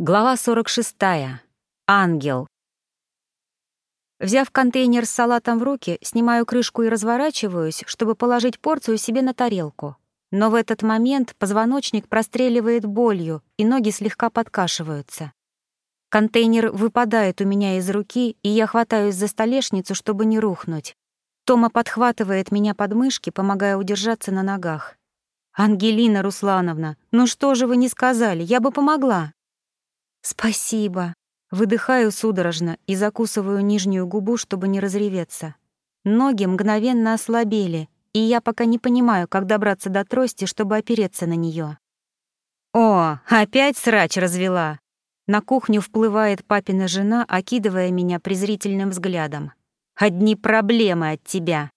Глава 46. Ангел. Взяв контейнер с салатом в руки, снимаю крышку и разворачиваюсь, чтобы положить порцию себе на тарелку. Но в этот момент позвоночник простреливает болью, и ноги слегка подкашиваются. Контейнер выпадает у меня из руки, и я хватаюсь за столешницу, чтобы не рухнуть. Тома подхватывает меня под мышки, помогая удержаться на ногах. «Ангелина Руслановна, ну что же вы не сказали? Я бы помогла!» «Спасибо». Выдыхаю судорожно и закусываю нижнюю губу, чтобы не разреветься. Ноги мгновенно ослабели, и я пока не понимаю, как добраться до трости, чтобы опереться на нее. «О, опять срач развела!» На кухню вплывает папина жена, окидывая меня презрительным взглядом. «Одни проблемы от тебя!»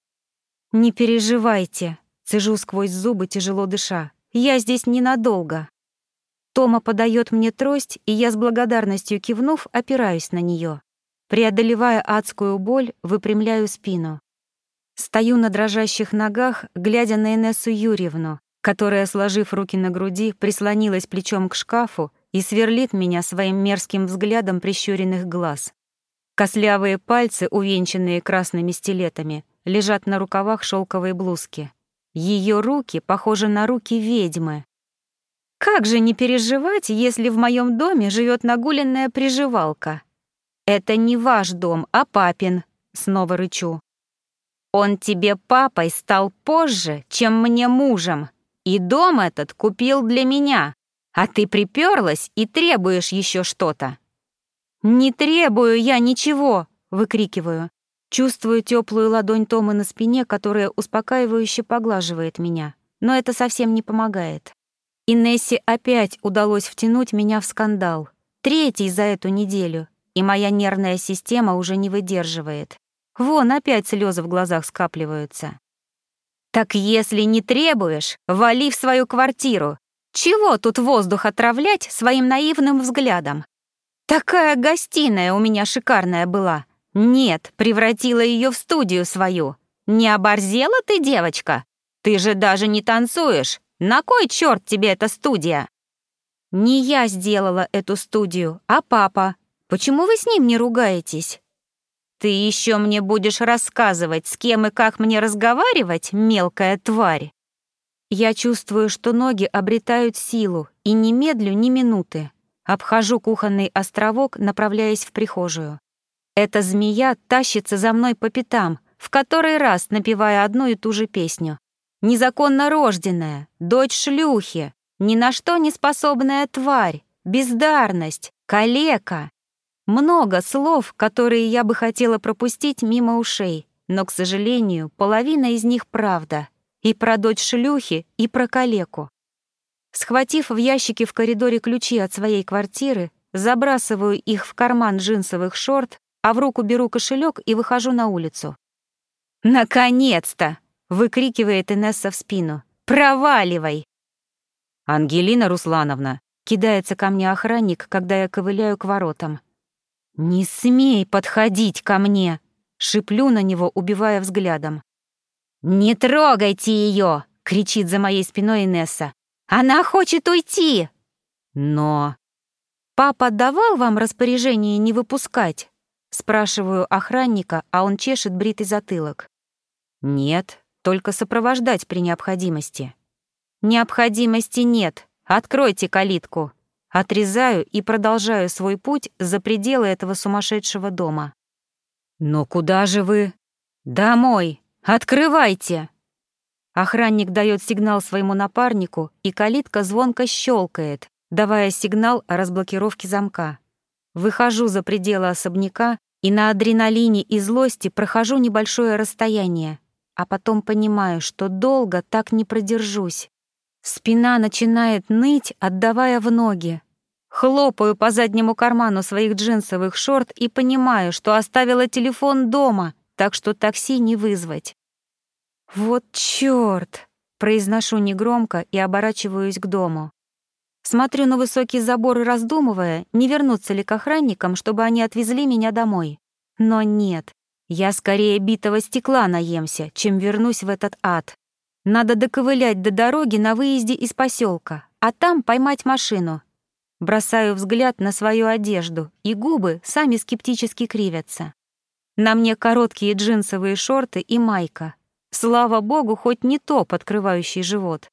«Не переживайте!» Цежу сквозь зубы, тяжело дыша. «Я здесь ненадолго!» Тома подает мне трость, и я с благодарностью кивнув, опираюсь на нее. Преодолевая адскую боль, выпрямляю спину. Стою на дрожащих ногах, глядя на Инессу Юрьевну, которая, сложив руки на груди, прислонилась плечом к шкафу и сверлит меня своим мерзким взглядом прищуренных глаз. Кослявые пальцы, увенчанные красными стилетами, лежат на рукавах шелковой блузки. Ее руки похожи на руки ведьмы, как же не переживать, если в моем доме живет нагуленная приживалка? Это не ваш дом, а папин, снова рычу. Он тебе папой стал позже, чем мне мужем, и дом этот купил для меня, а ты приперлась и требуешь еще что-то. Не требую я ничего, выкрикиваю. Чувствую теплую ладонь Тома на спине, которая успокаивающе поглаживает меня, но это совсем не помогает. Инессе опять удалось втянуть меня в скандал. Третий за эту неделю, и моя нервная система уже не выдерживает. Вон опять слезы в глазах скапливаются. «Так если не требуешь, вали в свою квартиру. Чего тут воздух отравлять своим наивным взглядом? Такая гостиная у меня шикарная была. Нет, превратила ее в студию свою. Не оборзела ты, девочка? Ты же даже не танцуешь. На кой черт тебе эта студия?» «Не я сделала эту студию, а папа. Почему вы с ним не ругаетесь?» «Ты еще мне будешь рассказывать, с кем и как мне разговаривать, мелкая тварь?» Я чувствую, что ноги обретают силу, и не медлю ни минуты. Обхожу кухонный островок, направляясь в прихожую. Эта змея тащится за мной по пятам, в который раз напевая одну и ту же песню. Незаконно рожденная, дочь шлюхи, ни на что не способная тварь, бездарность, калека. Много слов, которые я бы хотела пропустить мимо ушей, но, к сожалению, половина из них правда. И про дочь шлюхи, и про калеку. Схватив в ящике в коридоре ключи от своей квартиры, забрасываю их в карман джинсовых шорт, а в руку беру кошелек и выхожу на улицу. «Наконец-то!» Выкрикивает Инесса в спину. «Проваливай!» «Ангелина Руслановна!» — кидается ко мне охранник, когда я ковыляю к воротам. «Не смей подходить ко мне!» — шиплю на него, убивая взглядом. «Не трогайте ее!» — кричит за моей спиной Инесса. «Она хочет уйти!» «Но...» «Папа давал вам распоряжение не выпускать?» Спрашиваю охранника, а он чешет бритый затылок. «Нет, только сопровождать при необходимости. Необходимости нет. Откройте калитку. Отрезаю и продолжаю свой путь за пределы этого сумасшедшего дома. Но куда же вы? Домой. Открывайте. Охранник дает сигнал своему напарнику, и калитка звонко щелкает, давая сигнал о разблокировке замка. Выхожу за пределы особняка и на адреналине и злости прохожу небольшое расстояние, а потом понимаю, что долго так не продержусь. Спина начинает ныть, отдавая в ноги. Хлопаю по заднему карману своих джинсовых шорт и понимаю, что оставила телефон дома, так что такси не вызвать. «Вот чёрт!» — произношу негромко и оборачиваюсь к дому. Смотрю на высокий забор и раздумывая, не вернуться ли к охранникам, чтобы они отвезли меня домой. Но нет, я скорее битого стекла наемся, чем вернусь в этот ад. Надо доковылять до дороги на выезде из поселка, а там поймать машину. Бросаю взгляд на свою одежду, и губы сами скептически кривятся. На мне короткие джинсовые шорты и майка. Слава богу, хоть не топ, открывающий живот.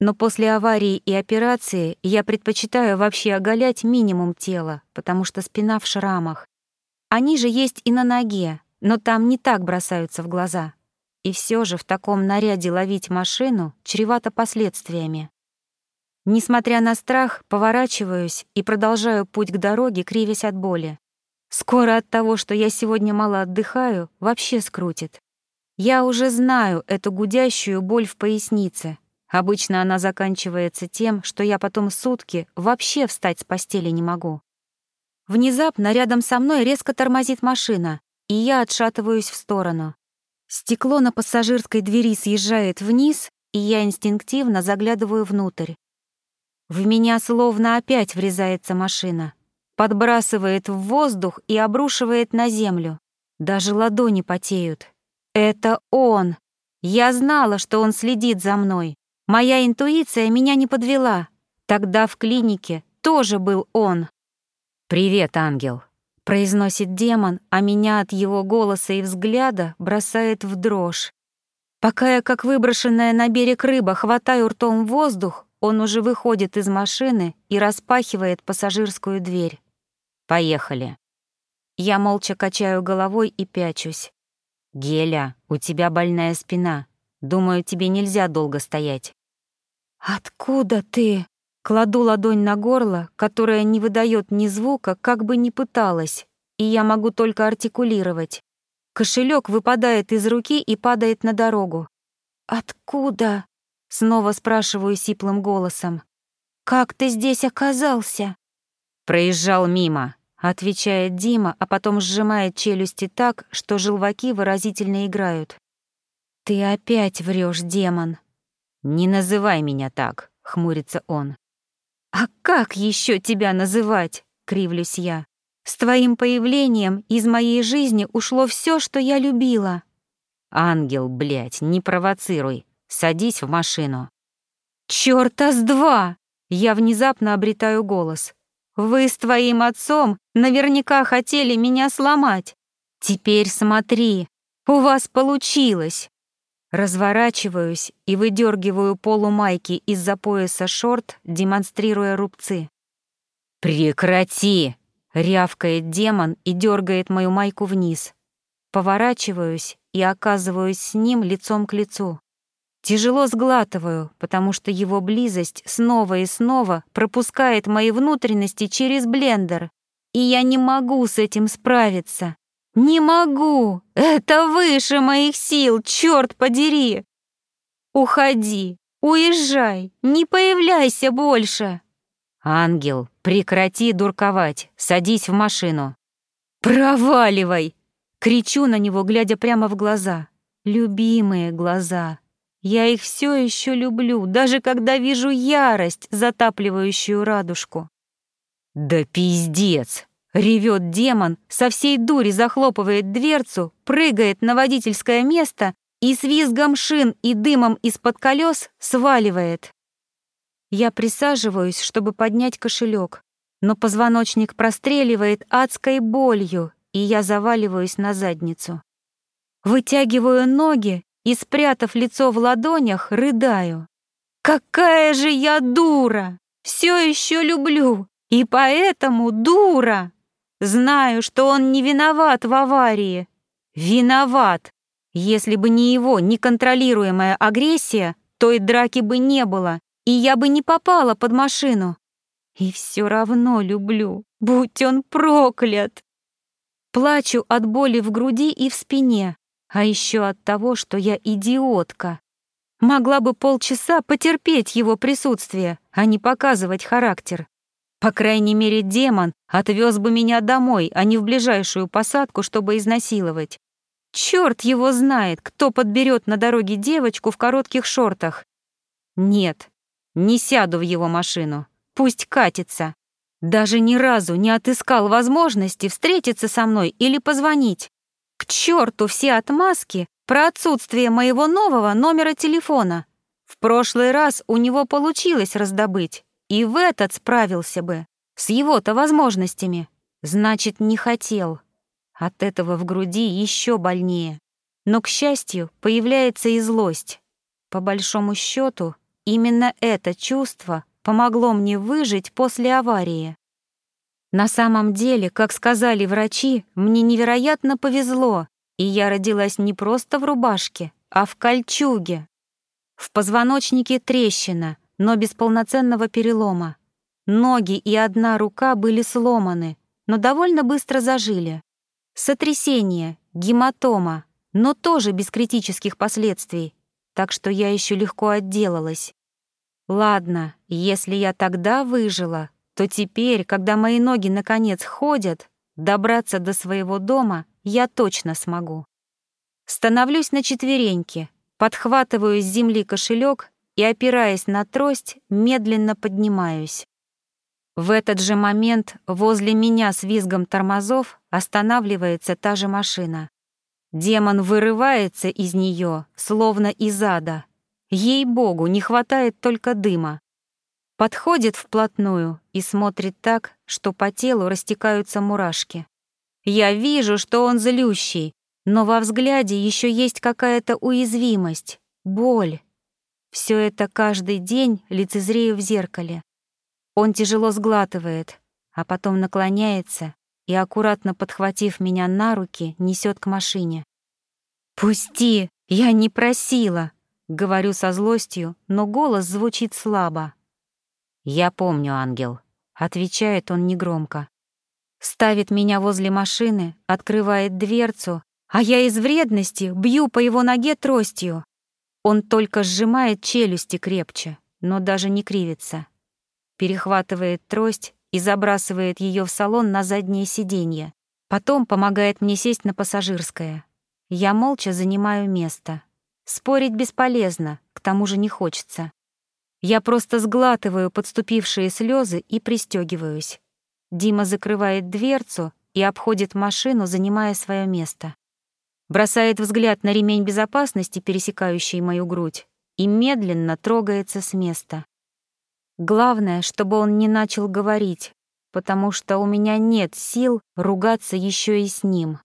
Но после аварии и операции я предпочитаю вообще оголять минимум тела, потому что спина в шрамах. Они же есть и на ноге, но там не так бросаются в глаза. И все же в таком наряде ловить машину чревато последствиями. Несмотря на страх, поворачиваюсь и продолжаю путь к дороге, кривясь от боли. Скоро от того, что я сегодня мало отдыхаю, вообще скрутит. Я уже знаю эту гудящую боль в пояснице. Обычно она заканчивается тем, что я потом сутки вообще встать с постели не могу. Внезапно рядом со мной резко тормозит машина, и я отшатываюсь в сторону. Стекло на пассажирской двери съезжает вниз, и я инстинктивно заглядываю внутрь. В меня словно опять врезается машина. Подбрасывает в воздух и обрушивает на землю. Даже ладони потеют. Это он. Я знала, что он следит за мной. Моя интуиция меня не подвела. Тогда в клинике тоже был он. «Привет, ангел», произносит демон, а меня от его голоса и взгляда бросает в дрожь. Пока я, как выброшенная на берег рыба, хватаю ртом воздух, он уже выходит из машины и распахивает пассажирскую дверь. «Поехали». Я молча качаю головой и пячусь. «Геля, у тебя больная спина. Думаю, тебе нельзя долго стоять». «Откуда ты?» Кладу ладонь на горло, которое не выдает ни звука, как бы ни пыталась, и я могу только артикулировать. Кошелек выпадает из руки и падает на дорогу. «Откуда?» — снова спрашиваю сиплым голосом. «Как ты здесь оказался?» «Проезжал мимо», — отвечает Дима, а потом сжимает челюсти так, что желваки выразительно играют. «Ты опять врешь, демон!» «Не называй меня так», — хмурится он. «А как еще тебя называть?» — кривлюсь я. «С твоим появлением из моей жизни ушло все, что я любила». «Ангел, блядь, не провоцируй. Садись в машину». «Чёрта с два!» Я внезапно обретаю голос. «Вы с твоим отцом наверняка хотели меня сломать. Теперь смотри, у вас получилось. Разворачиваюсь и выдергиваю полумайки из-за пояса шорт, демонстрируя рубцы. «Прекрати!» — рявкает демон и дергает мою майку вниз. Поворачиваюсь и оказываюсь с ним лицом к лицу. Тяжело сглатываю, потому что его близость снова и снова пропускает мои внутренности через блендер, и я не могу с этим справиться. «Не могу! Это выше моих сил, черт подери!» «Уходи! Уезжай! Не появляйся больше!» «Ангел, прекрати дурковать! Садись в машину!» «Проваливай!» Кричу на него, глядя прямо в глаза. Любимые глаза. Я их все еще люблю, даже когда вижу ярость, затапливающую радужку. «Да пиздец!» Ревет демон, со всей дури захлопывает дверцу, прыгает на водительское место и с визгом шин и дымом из-под колес сваливает. Я присаживаюсь, чтобы поднять кошелек, но позвоночник простреливает адской болью, и я заваливаюсь на задницу. Вытягиваю ноги и, спрятав лицо в ладонях, рыдаю. «Какая же я дура! Все еще люблю, и поэтому дура!» Знаю, что он не виноват в аварии. Виноват. Если бы не его неконтролируемая агрессия, той драки бы не было, и я бы не попала под машину. И все равно люблю, будь он проклят. Плачу от боли в груди и в спине, а еще от того, что я идиотка. Могла бы полчаса потерпеть его присутствие, а не показывать характер. По крайней мере, демон отвез бы меня домой, а не в ближайшую посадку, чтобы изнасиловать. Черт его знает, кто подберет на дороге девочку в коротких шортах. Нет, не сяду в его машину. Пусть катится. Даже ни разу не отыскал возможности встретиться со мной или позвонить. К черту все отмазки про отсутствие моего нового номера телефона. В прошлый раз у него получилось раздобыть. И в этот справился бы. С его-то возможностями. Значит, не хотел. От этого в груди еще больнее. Но, к счастью, появляется и злость. По большому счету, именно это чувство помогло мне выжить после аварии. На самом деле, как сказали врачи, мне невероятно повезло, и я родилась не просто в рубашке, а в кольчуге. В позвоночнике трещина, но без полноценного перелома. Ноги и одна рука были сломаны, но довольно быстро зажили. Сотрясение, гематома, но тоже без критических последствий, так что я еще легко отделалась. Ладно, если я тогда выжила, то теперь, когда мои ноги наконец ходят, добраться до своего дома я точно смогу. Становлюсь на четвереньки, подхватываю с земли кошелек и, опираясь на трость, медленно поднимаюсь. В этот же момент возле меня с визгом тормозов останавливается та же машина. Демон вырывается из нее, словно из ада. Ей-богу, не хватает только дыма. Подходит вплотную и смотрит так, что по телу растекаются мурашки. Я вижу, что он злющий, но во взгляде еще есть какая-то уязвимость, боль. Все это каждый день лицезрею в зеркале. Он тяжело сглатывает, а потом наклоняется и, аккуратно подхватив меня на руки, несет к машине. «Пусти! Я не просила!» — говорю со злостью, но голос звучит слабо. «Я помню, ангел», — отвечает он негромко. Ставит меня возле машины, открывает дверцу, а я из вредности бью по его ноге тростью. Он только сжимает челюсти крепче, но даже не кривится перехватывает трость и забрасывает ее в салон на заднее сиденье. Потом помогает мне сесть на пассажирское. Я молча занимаю место. Спорить бесполезно, к тому же не хочется. Я просто сглатываю подступившие слезы и пристегиваюсь. Дима закрывает дверцу и обходит машину, занимая свое место. Бросает взгляд на ремень безопасности, пересекающий мою грудь, и медленно трогается с места. Главное, чтобы он не начал говорить, потому что у меня нет сил ругаться еще и с ним.